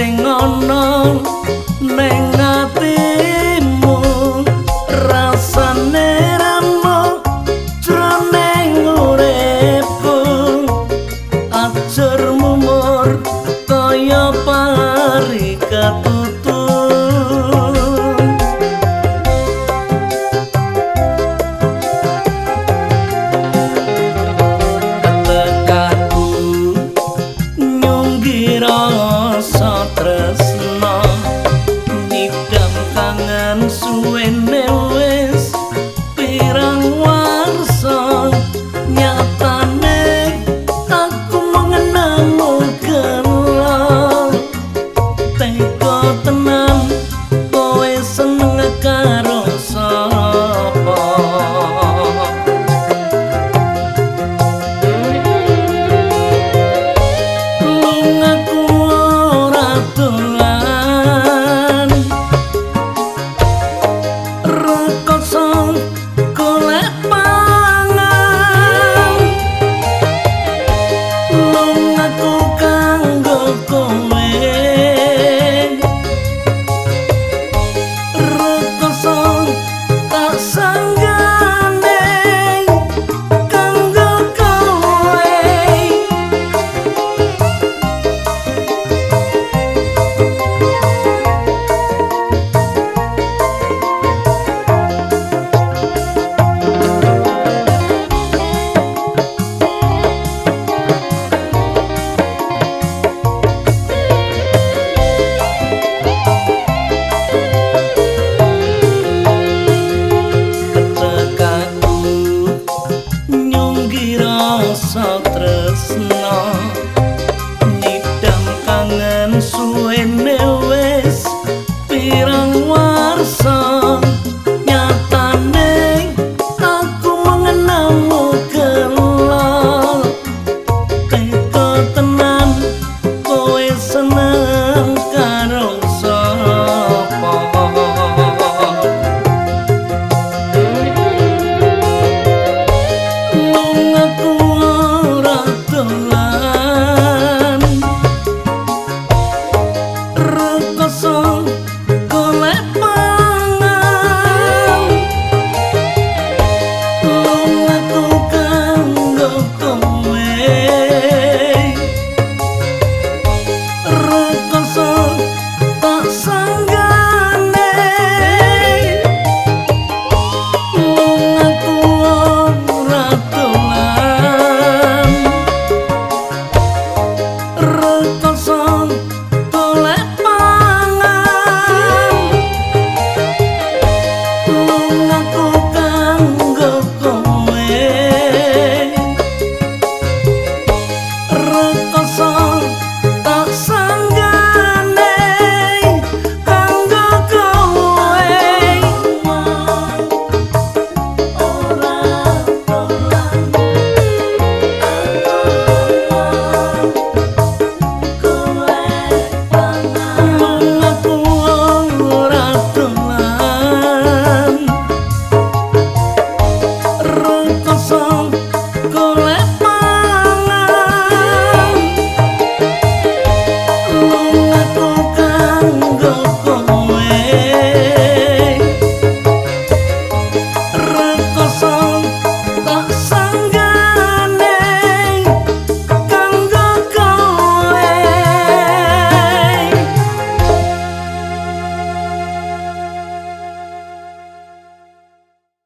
sing ana ning ati. nossa não.